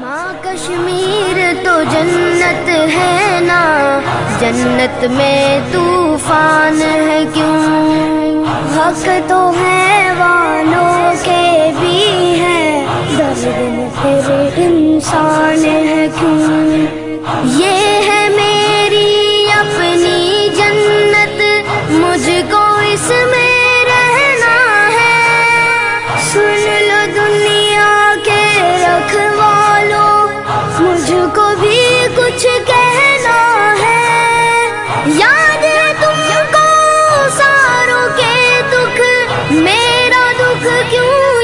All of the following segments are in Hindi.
माँ कश्मीर तो जन्नत है ना। जन्नत में तूफ़ान है क्यों? हक तो है, वालों के भी है। दर्द फिर इंसान है क्यों? ये कुछ कहना है। याद सारों के दुख। मेरा दुख क्यों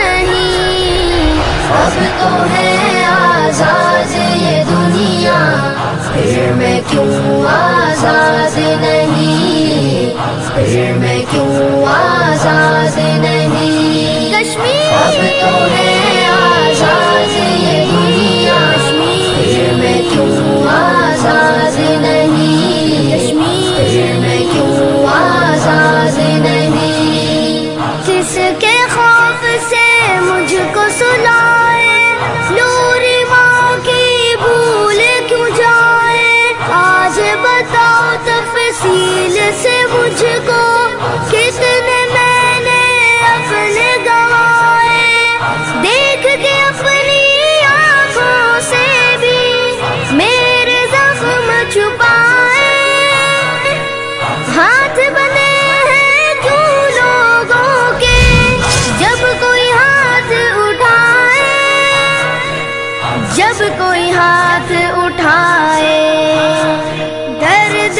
नहीं? तो है ये दुनिया। क्यों आज़ाद नहीं? फिर मैं क्यों आज़ाद नहीं? कश्मीर अब तो है से मुझको कितने मैंने अपने गवाए। देख के अपनी आँखों से भी मेरे जख्म छुपाए। हाथ बने हैं क्यों लोगों के, जब कोई हाथ उठाए, जब कोई हाथ उठाए। दर्द